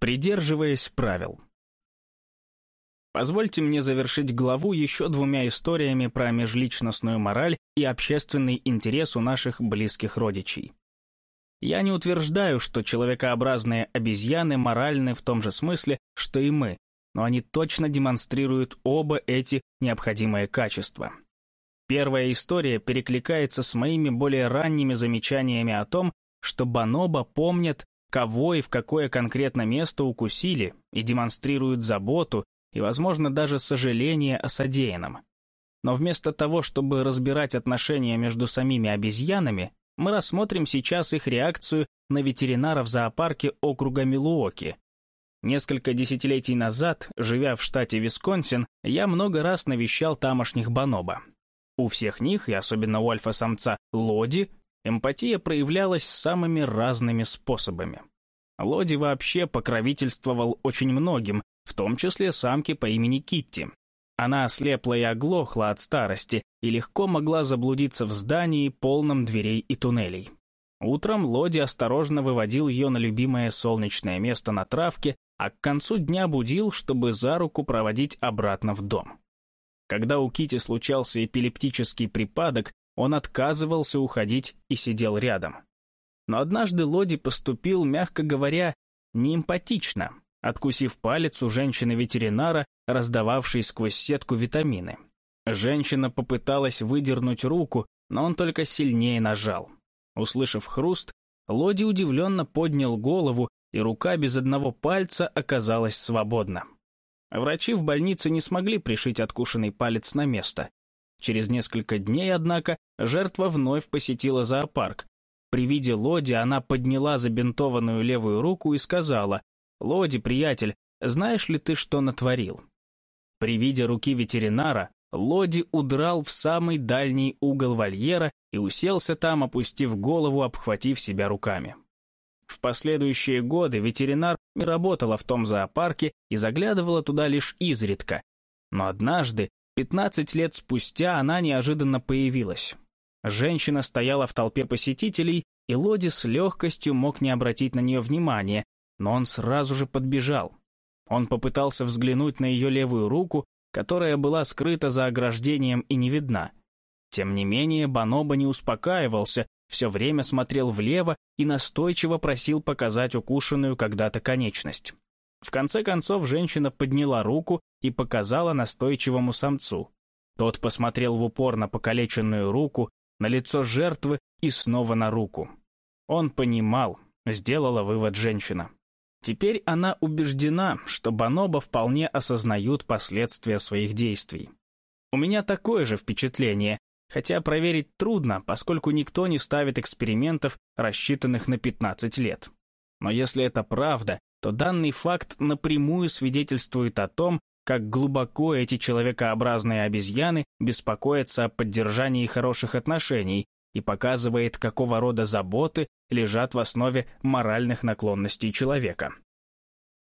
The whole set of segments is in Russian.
придерживаясь правил. Позвольте мне завершить главу еще двумя историями про межличностную мораль и общественный интерес у наших близких родичей. Я не утверждаю, что человекообразные обезьяны моральны в том же смысле, что и мы, но они точно демонстрируют оба эти необходимые качества. Первая история перекликается с моими более ранними замечаниями о том, что бонобо помнят, кого и в какое конкретно место укусили, и демонстрируют заботу и, возможно, даже сожаление о содеянном. Но вместо того, чтобы разбирать отношения между самими обезьянами, мы рассмотрим сейчас их реакцию на ветеринара в зоопарке округа Милуоки. Несколько десятилетий назад, живя в штате Висконсин, я много раз навещал тамошних бонобо. У всех них, и особенно у альфа-самца Лоди, эмпатия проявлялась самыми разными способами. Лоди вообще покровительствовал очень многим, в том числе самке по имени Китти. Она ослепла и оглохла от старости и легко могла заблудиться в здании, полном дверей и туннелей. Утром Лоди осторожно выводил ее на любимое солнечное место на травке, а к концу дня будил, чтобы за руку проводить обратно в дом. Когда у Кити случался эпилептический припадок, он отказывался уходить и сидел рядом. Но однажды Лоди поступил, мягко говоря, неэмпатично, откусив палец у женщины-ветеринара, раздававшей сквозь сетку витамины. Женщина попыталась выдернуть руку, но он только сильнее нажал. Услышав хруст, Лоди удивленно поднял голову, и рука без одного пальца оказалась свободна. Врачи в больнице не смогли пришить откушенный палец на место. Через несколько дней, однако, жертва вновь посетила зоопарк. При виде Лоди она подняла забинтованную левую руку и сказала, «Лоди, приятель, знаешь ли ты, что натворил?» При виде руки ветеринара Лоди удрал в самый дальний угол вольера и уселся там, опустив голову, обхватив себя руками. В последующие годы ветеринар не работала в том зоопарке и заглядывала туда лишь изредка. Но однажды, 15 лет спустя, она неожиданно появилась. Женщина стояла в толпе посетителей, и Лоди с легкостью мог не обратить на нее внимания, но он сразу же подбежал. Он попытался взглянуть на ее левую руку, которая была скрыта за ограждением и не видна. Тем не менее, Баноба не успокаивался, все время смотрел влево и настойчиво просил показать укушенную когда-то конечность. В конце концов, женщина подняла руку и показала настойчивому самцу. Тот посмотрел в упор на покалеченную руку, на лицо жертвы и снова на руку. Он понимал, сделала вывод женщина. Теперь она убеждена, что Баноба вполне осознают последствия своих действий. У меня такое же впечатление, хотя проверить трудно, поскольку никто не ставит экспериментов, рассчитанных на 15 лет. Но если это правда, то данный факт напрямую свидетельствует о том, как глубоко эти человекообразные обезьяны беспокоятся о поддержании хороших отношений и показывает, какого рода заботы лежат в основе моральных наклонностей человека.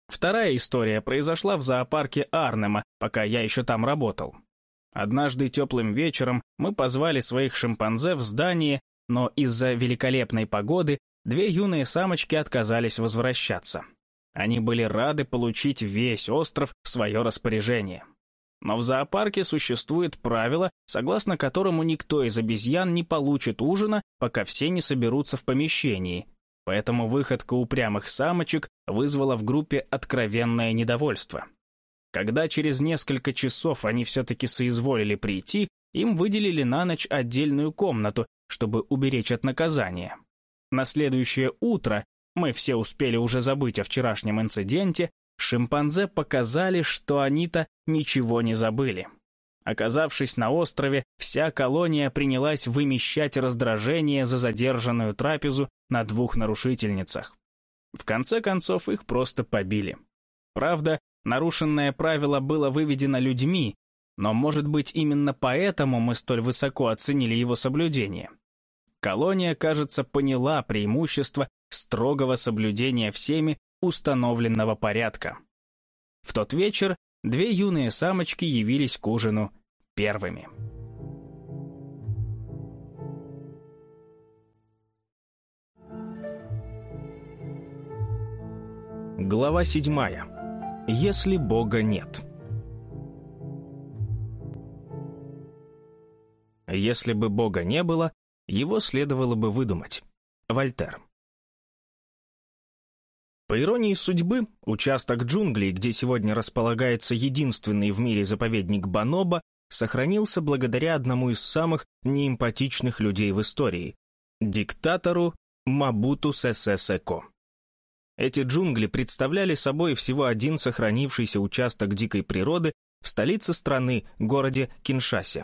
Вторая история произошла в зоопарке Арнема, пока я еще там работал. Однажды теплым вечером мы позвали своих шимпанзе в здание, но из-за великолепной погоды две юные самочки отказались возвращаться. Они были рады получить весь остров в свое распоряжение. Но в зоопарке существует правило, согласно которому никто из обезьян не получит ужина, пока все не соберутся в помещении. Поэтому выходка упрямых самочек вызвала в группе откровенное недовольство. Когда через несколько часов они все-таки соизволили прийти, им выделили на ночь отдельную комнату, чтобы уберечь от наказания. На следующее утро мы все успели уже забыть о вчерашнем инциденте, шимпанзе показали, что они-то ничего не забыли. Оказавшись на острове, вся колония принялась вымещать раздражение за задержанную трапезу на двух нарушительницах. В конце концов, их просто побили. Правда, нарушенное правило было выведено людьми, но, может быть, именно поэтому мы столь высоко оценили его соблюдение. Колония, кажется, поняла преимущество строгого соблюдения всеми установленного порядка. В тот вечер две юные самочки явились к ужину первыми. Глава 7. Если Бога нет. Если бы Бога не было, его следовало бы выдумать. Вольтер. По иронии судьбы, участок джунглей, где сегодня располагается единственный в мире заповедник Баноба, сохранился благодаря одному из самых неэмпатичных людей в истории – диктатору Мабуту Сесесеко. Эти джунгли представляли собой всего один сохранившийся участок дикой природы в столице страны, городе Киншасе.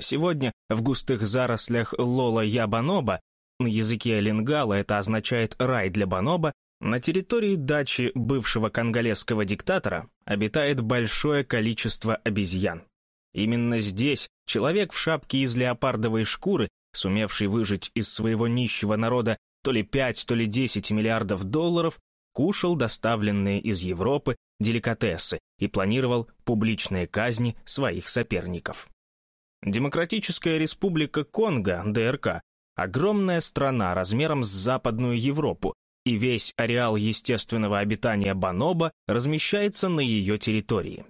Сегодня в густых зарослях Лола-Я-Баноба, на языке лингала это означает «рай для Баноба», на территории дачи бывшего конголезского диктатора обитает большое количество обезьян. Именно здесь человек в шапке из леопардовой шкуры, сумевший выжить из своего нищего народа то ли 5, то ли 10 миллиардов долларов, кушал доставленные из Европы деликатесы и планировал публичные казни своих соперников. Демократическая республика Конго, ДРК, огромная страна размером с Западную Европу, и весь ареал естественного обитания бонобо размещается на ее территории.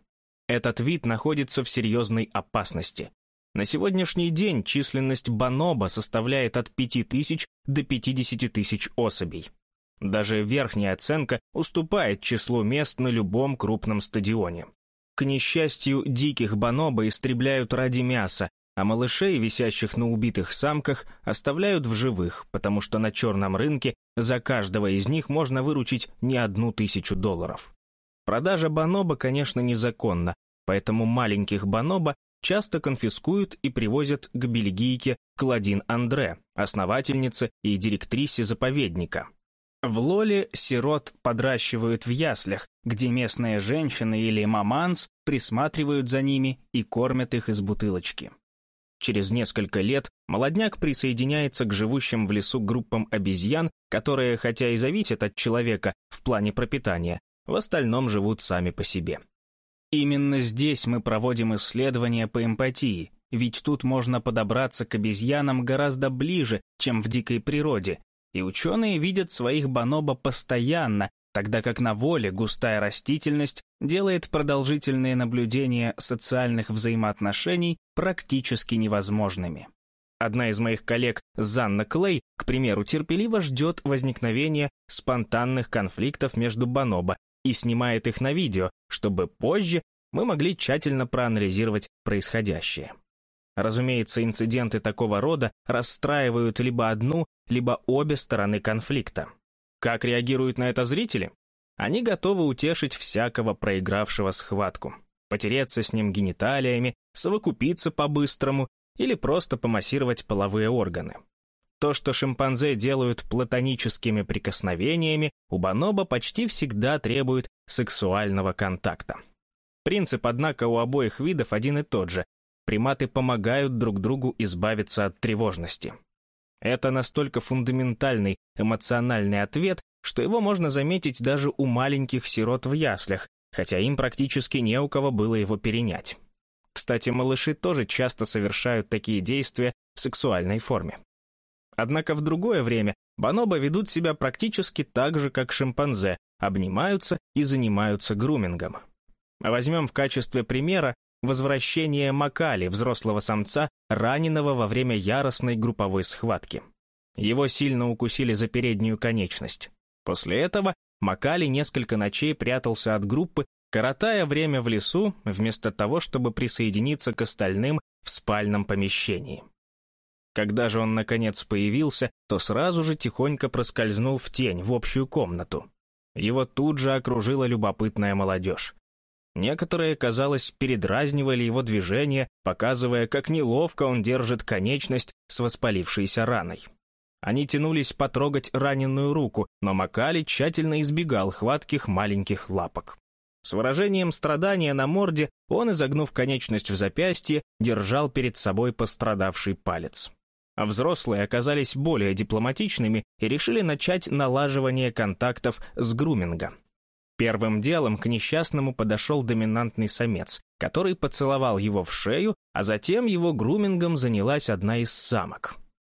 Этот вид находится в серьезной опасности. На сегодняшний день численность бонобо составляет от 5 тысяч до 50 тысяч особей. Даже верхняя оценка уступает числу мест на любом крупном стадионе. К несчастью, диких бонобо истребляют ради мяса, а малышей, висящих на убитых самках, оставляют в живых, потому что на черном рынке за каждого из них можно выручить не одну тысячу долларов. Продажа бонобо, конечно, незаконна, поэтому маленьких бонобо часто конфискуют и привозят к бельгийке Кладин Андре, основательнице и директрисе заповедника. В Лоле сирот подращивают в яслях, где местные женщины или маманс присматривают за ними и кормят их из бутылочки. Через несколько лет молодняк присоединяется к живущим в лесу группам обезьян, которые, хотя и зависят от человека в плане пропитания, в остальном живут сами по себе. Именно здесь мы проводим исследования по эмпатии, ведь тут можно подобраться к обезьянам гораздо ближе, чем в дикой природе, и ученые видят своих бонобо постоянно, тогда как на воле густая растительность делает продолжительные наблюдения социальных взаимоотношений практически невозможными. Одна из моих коллег, Занна Клей, к примеру, терпеливо ждет возникновения спонтанных конфликтов между бонобо и снимает их на видео, чтобы позже мы могли тщательно проанализировать происходящее. Разумеется, инциденты такого рода расстраивают либо одну, либо обе стороны конфликта. Как реагируют на это зрители? Они готовы утешить всякого проигравшего схватку, потереться с ним гениталиями, совокупиться по-быстрому или просто помассировать половые органы. То, что шимпанзе делают платоническими прикосновениями, у бонобо почти всегда требует сексуального контакта. Принцип, однако, у обоих видов один и тот же. Приматы помогают друг другу избавиться от тревожности. Это настолько фундаментальный эмоциональный ответ, что его можно заметить даже у маленьких сирот в яслях, хотя им практически не у кого было его перенять. Кстати, малыши тоже часто совершают такие действия в сексуальной форме. Однако в другое время бонобо ведут себя практически так же, как шимпанзе, обнимаются и занимаются грумингом. Возьмем в качестве примера возвращение Макали, взрослого самца, раненого во время яростной групповой схватки. Его сильно укусили за переднюю конечность. После этого Макали несколько ночей прятался от группы, коротая время в лесу, вместо того, чтобы присоединиться к остальным в спальном помещении. Когда же он наконец появился, то сразу же тихонько проскользнул в тень, в общую комнату. Его тут же окружила любопытная молодежь. Некоторые, казалось, передразнивали его движение, показывая, как неловко он держит конечность с воспалившейся раной. Они тянулись потрогать раненую руку, но Макали тщательно избегал хватких маленьких лапок. С выражением страдания на морде он, изогнув конечность в запястье, держал перед собой пострадавший палец. А взрослые оказались более дипломатичными и решили начать налаживание контактов с груминга. Первым делом к несчастному подошел доминантный самец, который поцеловал его в шею, а затем его грумингом занялась одна из самок.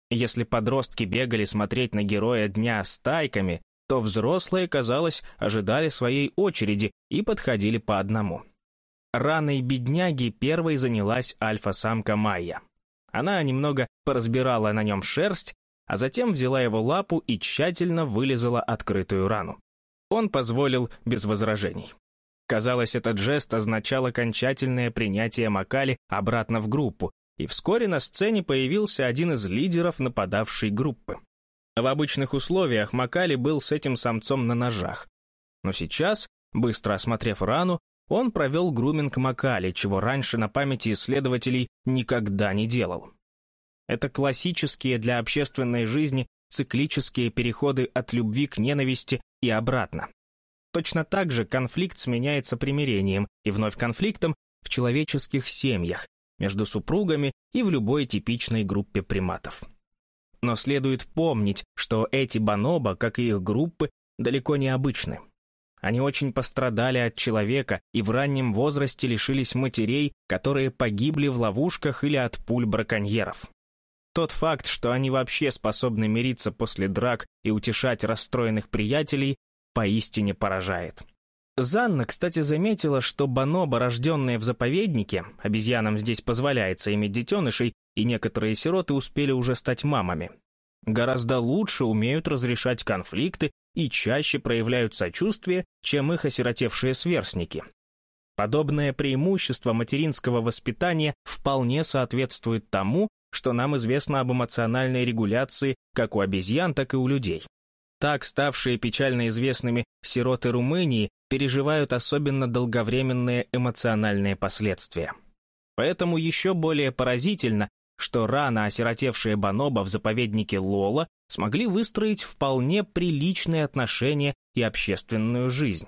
Если подростки бегали смотреть на героя дня стайками, то взрослые, казалось, ожидали своей очереди и подходили по одному. Раной бедняги первой занялась альфа-самка Майя. Она немного поразбирала на нем шерсть, а затем взяла его лапу и тщательно вылезала открытую рану. Он позволил без возражений. Казалось, этот жест означал окончательное принятие Макали обратно в группу, и вскоре на сцене появился один из лидеров нападавшей группы. В обычных условиях Макали был с этим самцом на ножах. Но сейчас, быстро осмотрев рану, он провел груминг Макали, чего раньше на памяти исследователей никогда не делал. Это классические для общественной жизни циклические переходы от любви к ненависти и обратно. Точно так же конфликт сменяется примирением и вновь конфликтом в человеческих семьях, между супругами и в любой типичной группе приматов. Но следует помнить, что эти бонобо, как и их группы, далеко не обычны. Они очень пострадали от человека и в раннем возрасте лишились матерей, которые погибли в ловушках или от пуль браконьеров. Тот факт, что они вообще способны мириться после драк и утешать расстроенных приятелей, поистине поражает. Занна, кстати, заметила, что бонобо, рожденные в заповеднике, обезьянам здесь позволяется иметь детенышей, и некоторые сироты успели уже стать мамами, гораздо лучше умеют разрешать конфликты и чаще проявляют сочувствие, чем их осиротевшие сверстники. Подобное преимущество материнского воспитания вполне соответствует тому, что нам известно об эмоциональной регуляции как у обезьян, так и у людей. Так ставшие печально известными сироты Румынии переживают особенно долговременные эмоциональные последствия. Поэтому еще более поразительно, что рано осиротевшие бонобо в заповеднике Лола смогли выстроить вполне приличные отношения и общественную жизнь.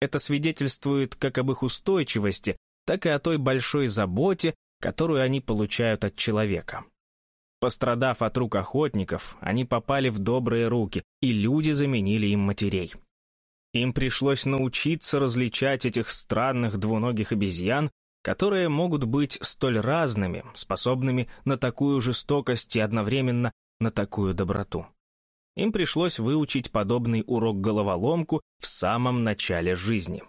Это свидетельствует как об их устойчивости, так и о той большой заботе, которую они получают от человека. Пострадав от рук охотников, они попали в добрые руки, и люди заменили им матерей. Им пришлось научиться различать этих странных двуногих обезьян, которые могут быть столь разными, способными на такую жестокость и одновременно на такую доброту. Им пришлось выучить подобный урок-головоломку в самом начале жизни.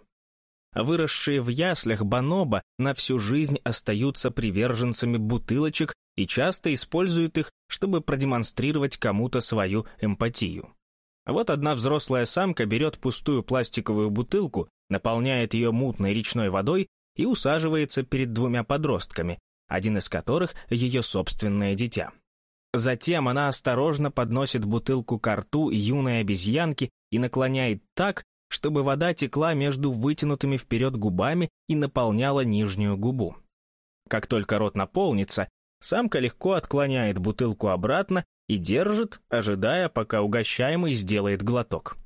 Выросшие в яслях бонобо на всю жизнь остаются приверженцами бутылочек и часто используют их, чтобы продемонстрировать кому-то свою эмпатию. Вот одна взрослая самка берет пустую пластиковую бутылку, наполняет ее мутной речной водой и усаживается перед двумя подростками, один из которых ее собственное дитя. Затем она осторожно подносит бутылку к рту юной обезьянки и наклоняет так, чтобы вода текла между вытянутыми вперед губами и наполняла нижнюю губу. Как только рот наполнится, Самка легко отклоняет бутылку обратно и держит, ожидая, пока угощаемый сделает глоток.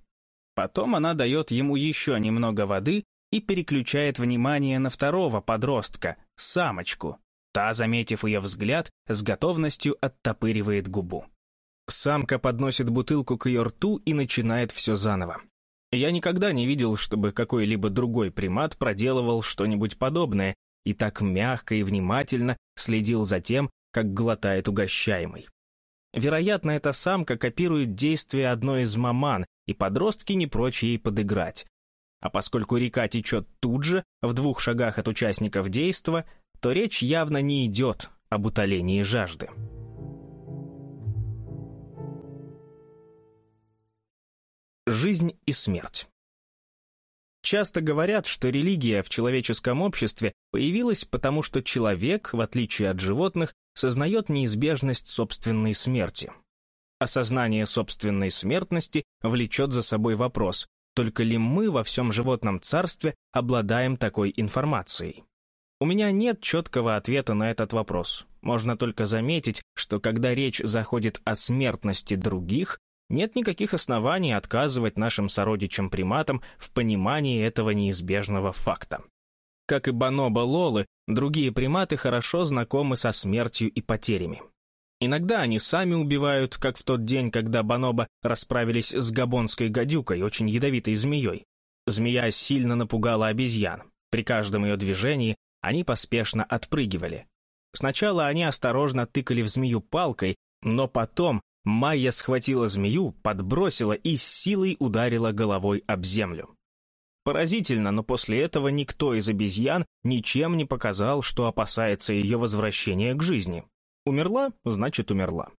Потом она дает ему еще немного воды и переключает внимание на второго подростка, самочку. Та, заметив ее взгляд, с готовностью оттопыривает губу. Самка подносит бутылку к ее рту и начинает все заново. Я никогда не видел, чтобы какой-либо другой примат проделывал что-нибудь подобное, и так мягко и внимательно следил за тем, как глотает угощаемый. Вероятно, эта самка копирует действия одной из маман, и подростки не прочь ей подыграть. А поскольку река течет тут же, в двух шагах от участников действа, то речь явно не идет об утолении жажды. Жизнь и смерть Часто говорят, что религия в человеческом обществе появилась потому, что человек, в отличие от животных, сознает неизбежность собственной смерти. Осознание собственной смертности влечет за собой вопрос, только ли мы во всем животном царстве обладаем такой информацией? У меня нет четкого ответа на этот вопрос. Можно только заметить, что когда речь заходит о смертности других, нет никаких оснований отказывать нашим сородичам-приматам в понимании этого неизбежного факта. Как и бонобо лолы, другие приматы хорошо знакомы со смертью и потерями. Иногда они сами убивают, как в тот день, когда бонобо расправились с габонской гадюкой, очень ядовитой змеей. Змея сильно напугала обезьян. При каждом ее движении они поспешно отпрыгивали. Сначала они осторожно тыкали в змею палкой, но потом Майя схватила змею, подбросила и с силой ударила головой об землю. Поразительно, но после этого никто из обезьян ничем не показал, что опасается ее возвращения к жизни. Умерла, значит, умерла.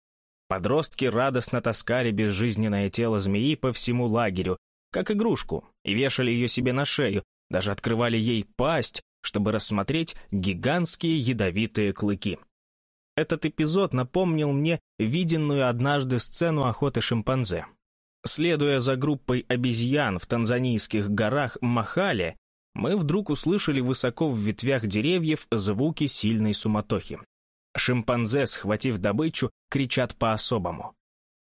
Подростки радостно таскали безжизненное тело змеи по всему лагерю, как игрушку, и вешали ее себе на шею, даже открывали ей пасть, чтобы рассмотреть гигантские ядовитые клыки. Этот эпизод напомнил мне виденную однажды сцену охоты шимпанзе. Следуя за группой обезьян в танзанийских горах Махале, мы вдруг услышали высоко в ветвях деревьев звуки сильной суматохи. Шимпанзе, схватив добычу, кричат по-особому.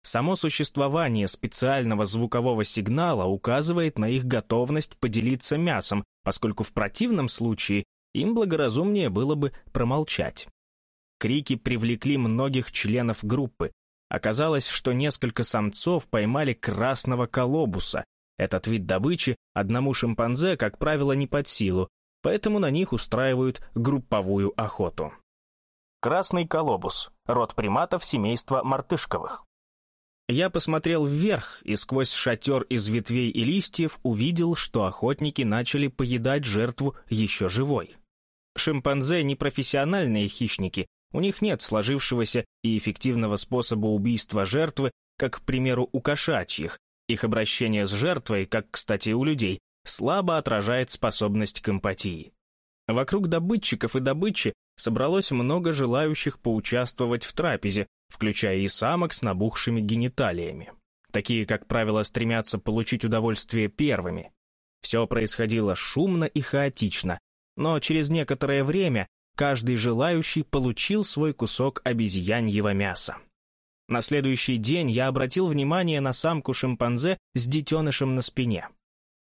Само существование специального звукового сигнала указывает на их готовность поделиться мясом, поскольку в противном случае им благоразумнее было бы промолчать. Крики привлекли многих членов группы. Оказалось, что несколько самцов поймали красного колобуса. Этот вид добычи одному шимпанзе, как правило, не под силу, поэтому на них устраивают групповую охоту. Красный колобус – род приматов семейства мартышковых. Я посмотрел вверх и сквозь шатер из ветвей и листьев увидел, что охотники начали поедать жертву еще живой. Шимпанзе – не профессиональные хищники, у них нет сложившегося и эффективного способа убийства жертвы, как, к примеру, у кошачьих. Их обращение с жертвой, как, кстати, у людей, слабо отражает способность к эмпатии. Вокруг добытчиков и добычи собралось много желающих поучаствовать в трапезе, включая и самок с набухшими гениталиями. Такие, как правило, стремятся получить удовольствие первыми. Все происходило шумно и хаотично, но через некоторое время каждый желающий получил свой кусок обезьяньего мяса. На следующий день я обратил внимание на самку шимпанзе с детенышем на спине.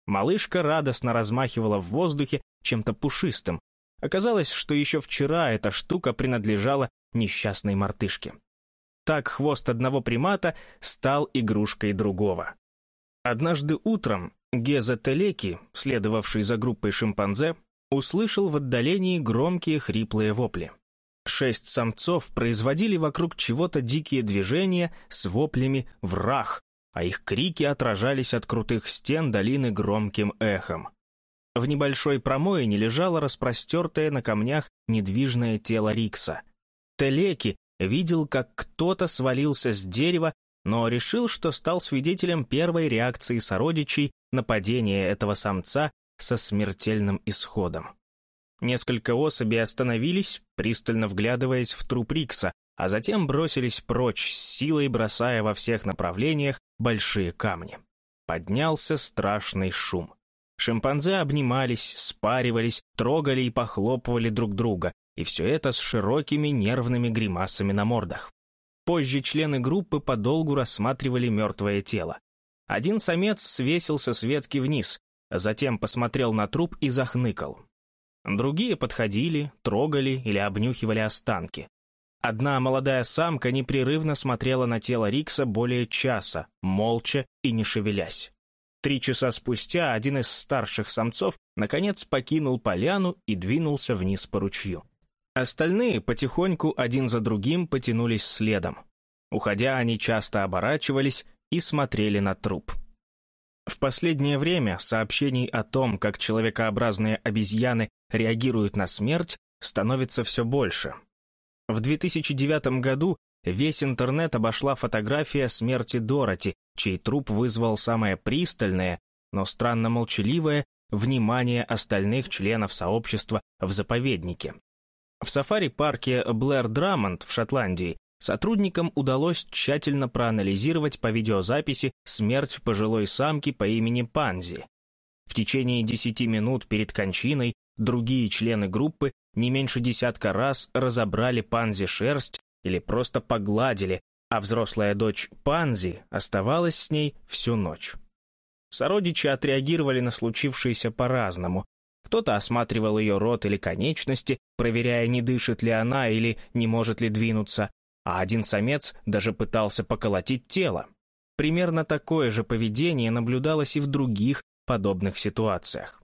Малышка радостно размахивала в воздухе чем-то пушистым, Оказалось, что еще вчера эта штука принадлежала несчастной мартышке. Так хвост одного примата стал игрушкой другого. Однажды утром Геза Телеки, следовавший за группой шимпанзе, услышал в отдалении громкие хриплые вопли. Шесть самцов производили вокруг чего-то дикие движения с воплями «враг», а их крики отражались от крутых стен долины громким эхом. В небольшой промоине лежало распростертое на камнях недвижное тело Рикса. Телеки видел, как кто-то свалился с дерева, но решил, что стал свидетелем первой реакции сородичей на падение этого самца со смертельным исходом. Несколько особей остановились, пристально вглядываясь в труп Рикса, а затем бросились прочь, с силой бросая во всех направлениях большие камни. Поднялся страшный шум. Шимпанзе обнимались, спаривались, трогали и похлопывали друг друга, и все это с широкими нервными гримасами на мордах. Позже члены группы подолгу рассматривали мертвое тело. Один самец свесился с ветки вниз, затем посмотрел на труп и захныкал. Другие подходили, трогали или обнюхивали останки. Одна молодая самка непрерывно смотрела на тело Рикса более часа, молча и не шевелясь. Три часа спустя один из старших самцов наконец покинул поляну и двинулся вниз по ручью. Остальные потихоньку один за другим потянулись следом. Уходя, они часто оборачивались и смотрели на труп. В последнее время сообщений о том, как человекообразные обезьяны реагируют на смерть, становится все больше. В 2009 году Весь интернет обошла фотография смерти Дороти, чей труп вызвал самое пристальное, но странно молчаливое, внимание остальных членов сообщества в заповеднике. В сафари-парке Блэр Драмонд в Шотландии сотрудникам удалось тщательно проанализировать по видеозаписи смерть пожилой самки по имени Панзи. В течение 10 минут перед кончиной другие члены группы не меньше десятка раз разобрали Панзи шерсть или просто погладили, а взрослая дочь Панзи оставалась с ней всю ночь. Сородичи отреагировали на случившееся по-разному. Кто-то осматривал ее рот или конечности, проверяя, не дышит ли она или не может ли двинуться, а один самец даже пытался поколотить тело. Примерно такое же поведение наблюдалось и в других подобных ситуациях.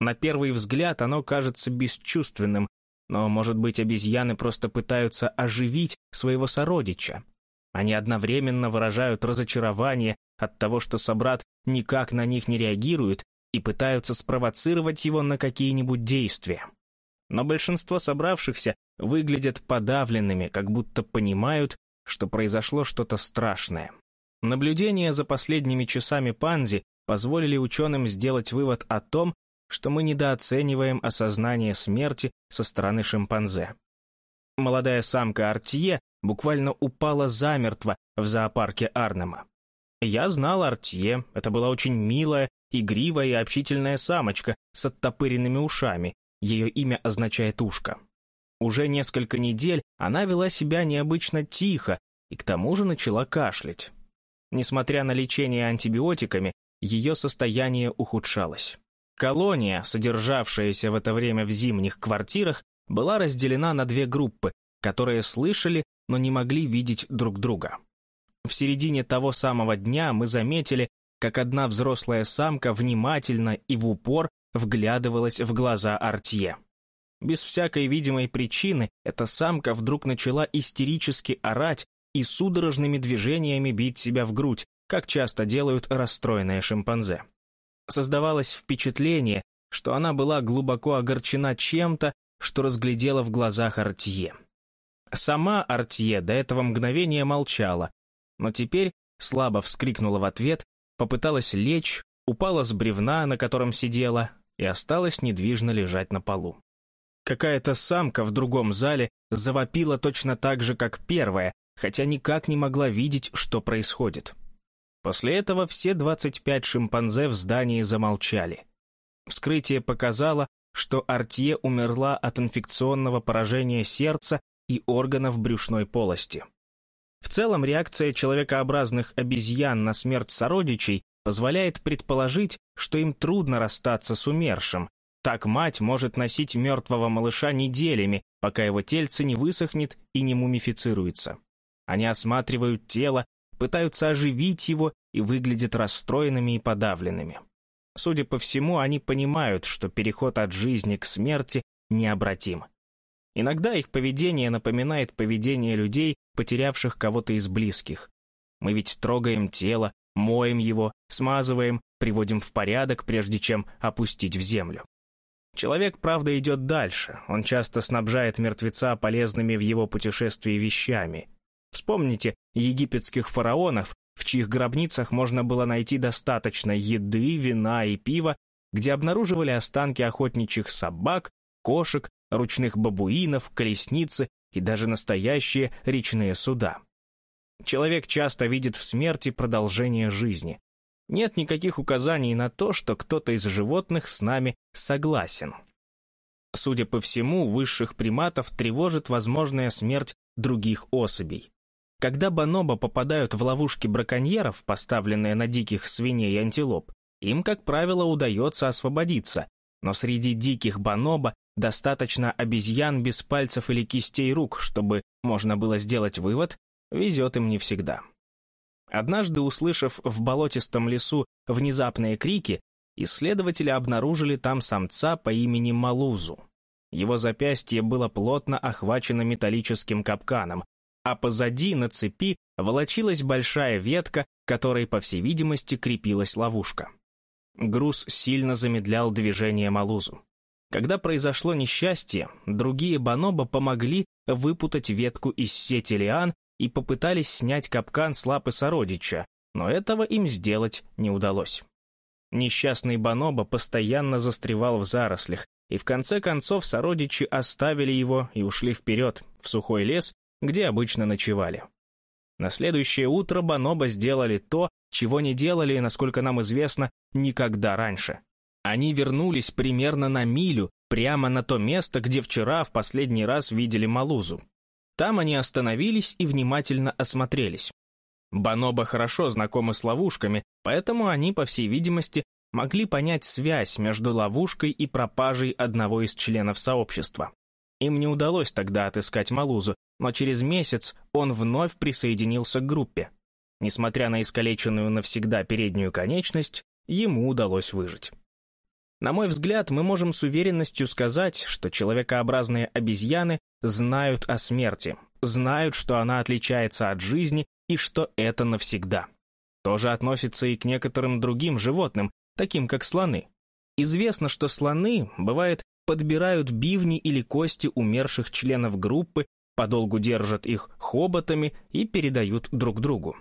На первый взгляд оно кажется бесчувственным, но, может быть, обезьяны просто пытаются оживить своего сородича. Они одновременно выражают разочарование от того, что собрат никак на них не реагирует, и пытаются спровоцировать его на какие-нибудь действия. Но большинство собравшихся выглядят подавленными, как будто понимают, что произошло что-то страшное. Наблюдения за последними часами Панзи позволили ученым сделать вывод о том, что мы недооцениваем осознание смерти со стороны шимпанзе. Молодая самка Артье буквально упала замертво в зоопарке Арнема. Я знал Артье, это была очень милая, игривая и общительная самочка с оттопыренными ушами, ее имя означает «ушко». Уже несколько недель она вела себя необычно тихо и к тому же начала кашлять. Несмотря на лечение антибиотиками, ее состояние ухудшалось. Колония, содержавшаяся в это время в зимних квартирах, была разделена на две группы, которые слышали, но не могли видеть друг друга. В середине того самого дня мы заметили, как одна взрослая самка внимательно и в упор вглядывалась в глаза Артье. Без всякой видимой причины эта самка вдруг начала истерически орать и судорожными движениями бить себя в грудь, как часто делают расстроенные шимпанзе. Создавалось впечатление, что она была глубоко огорчена чем-то, что разглядела в глазах Артье. Сама Артье до этого мгновения молчала, но теперь слабо вскрикнула в ответ, попыталась лечь, упала с бревна, на котором сидела, и осталась недвижно лежать на полу. Какая-то самка в другом зале завопила точно так же, как первая, хотя никак не могла видеть, что происходит. После этого все 25 шимпанзе в здании замолчали. Вскрытие показало, что Артье умерла от инфекционного поражения сердца и органов брюшной полости. В целом реакция человекообразных обезьян на смерть сородичей позволяет предположить, что им трудно расстаться с умершим. Так мать может носить мертвого малыша неделями, пока его тельце не высохнет и не мумифицируется. Они осматривают тело, пытаются оживить его и выглядят расстроенными и подавленными. Судя по всему, они понимают, что переход от жизни к смерти необратим. Иногда их поведение напоминает поведение людей, потерявших кого-то из близких. Мы ведь трогаем тело, моем его, смазываем, приводим в порядок, прежде чем опустить в землю. Человек, правда, идет дальше. Он часто снабжает мертвеца полезными в его путешествии вещами. Вспомните египетских фараонов, в чьих гробницах можно было найти достаточно еды, вина и пива, где обнаруживали останки охотничьих собак, кошек, ручных бабуинов, колесницы и даже настоящие речные суда. Человек часто видит в смерти продолжение жизни. Нет никаких указаний на то, что кто-то из животных с нами согласен. Судя по всему, высших приматов тревожит возможная смерть других особей. Когда бонобо попадают в ловушки браконьеров, поставленные на диких свиней и антилоп, им, как правило, удается освободиться, но среди диких бонобо достаточно обезьян без пальцев или кистей рук, чтобы можно было сделать вывод, везет им не всегда. Однажды, услышав в болотистом лесу внезапные крики, исследователи обнаружили там самца по имени Малузу. Его запястье было плотно охвачено металлическим капканом, а позади на цепи волочилась большая ветка, которой, по всей видимости, крепилась ловушка. Груз сильно замедлял движение Малузу. Когда произошло несчастье, другие бонобо помогли выпутать ветку из сети лиан и попытались снять капкан с лапы сородича, но этого им сделать не удалось. Несчастный Бонобо постоянно застревал в зарослях, и в конце концов сородичи оставили его и ушли вперед, в сухой лес, где обычно ночевали. На следующее утро Бонобо сделали то, чего не делали, насколько нам известно, никогда раньше. Они вернулись примерно на милю, прямо на то место, где вчера в последний раз видели Малузу. Там они остановились и внимательно осмотрелись. Баноба хорошо знакомы с ловушками, поэтому они, по всей видимости, могли понять связь между ловушкой и пропажей одного из членов сообщества. Им не удалось тогда отыскать Малузу, но через месяц он вновь присоединился к группе. Несмотря на искалеченную навсегда переднюю конечность, ему удалось выжить. На мой взгляд, мы можем с уверенностью сказать, что человекообразные обезьяны знают о смерти, знают, что она отличается от жизни и что это навсегда. То же относится и к некоторым другим животным, таким как слоны. Известно, что слоны, бывает, подбирают бивни или кости умерших членов группы, подолгу держат их хоботами и передают друг другу.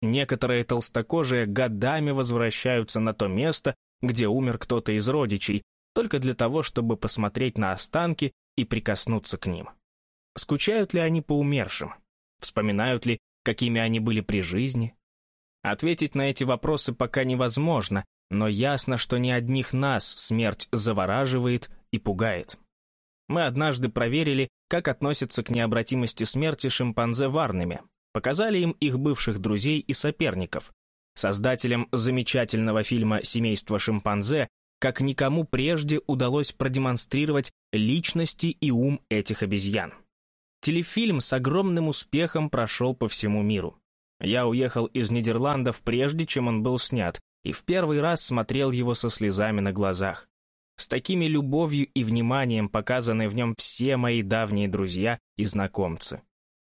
Некоторые толстокожие годами возвращаются на то место, где умер кто-то из родичей, только для того, чтобы посмотреть на останки и прикоснуться к ним. Скучают ли они по умершим? Вспоминают ли, какими они были при жизни? Ответить на эти вопросы пока невозможно, но ясно, что не одних нас смерть завораживает и пугает. Мы однажды проверили, как относятся к необратимости смерти шимпанзе варными. Показали им их бывших друзей и соперников. Создателям замечательного фильма «Семейство шимпанзе» как никому прежде удалось продемонстрировать личности и ум этих обезьян. Телефильм с огромным успехом прошел по всему миру. Я уехал из Нидерландов прежде, чем он был снят, и в первый раз смотрел его со слезами на глазах. С такими любовью и вниманием показаны в нем все мои давние друзья и знакомцы.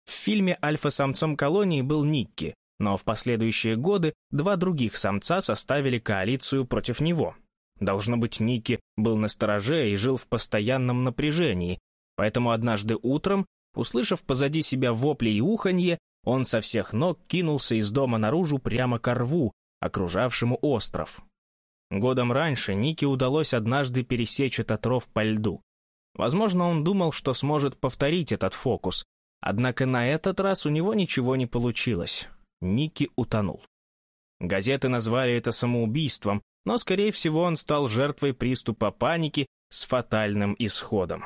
В фильме альфа-самцом колонии был Никки, но в последующие годы два других самца составили коалицию против него. Должно быть, Никки был на стороже и жил в постоянном напряжении, поэтому однажды утром, услышав позади себя вопли и уханье, он со всех ног кинулся из дома наружу прямо к рву, окружавшему остров. Годом раньше Нике удалось однажды пересечь этот ров по льду. Возможно, он думал, что сможет повторить этот фокус, однако на этот раз у него ничего не получилось. Ники утонул. Газеты назвали это самоубийством, но, скорее всего, он стал жертвой приступа паники с фатальным исходом.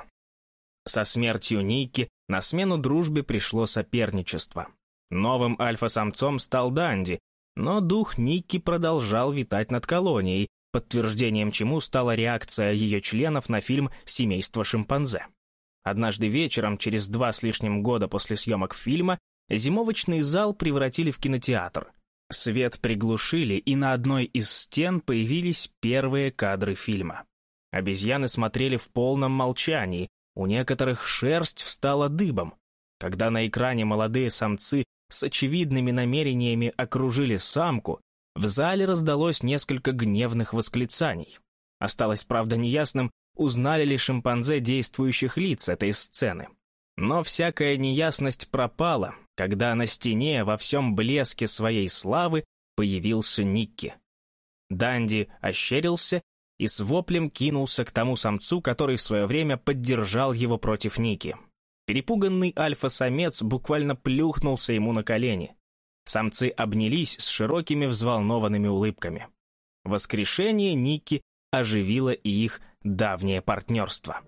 Со смертью Ники на смену дружбе пришло соперничество. Новым альфа-самцом стал Данди, но дух Никки продолжал витать над колонией, подтверждением чему стала реакция ее членов на фильм «Семейство шимпанзе». Однажды вечером, через два с лишним года после съемок фильма, зимовочный зал превратили в кинотеатр. Свет приглушили, и на одной из стен появились первые кадры фильма. Обезьяны смотрели в полном молчании, у некоторых шерсть встала дыбом. Когда на экране молодые самцы с очевидными намерениями окружили самку, в зале раздалось несколько гневных восклицаний. Осталось, правда, неясным, узнали ли шимпанзе действующих лиц этой сцены. Но всякая неясность пропала, когда на стене во всем блеске своей славы появился Никки. Данди ощерился и с воплем кинулся к тому самцу, который в свое время поддержал его против Ники. Перепуганный альфа-самец буквально плюхнулся ему на колени. Самцы обнялись с широкими взволнованными улыбками. Воскрешение Ники оживило и их давнее партнерство.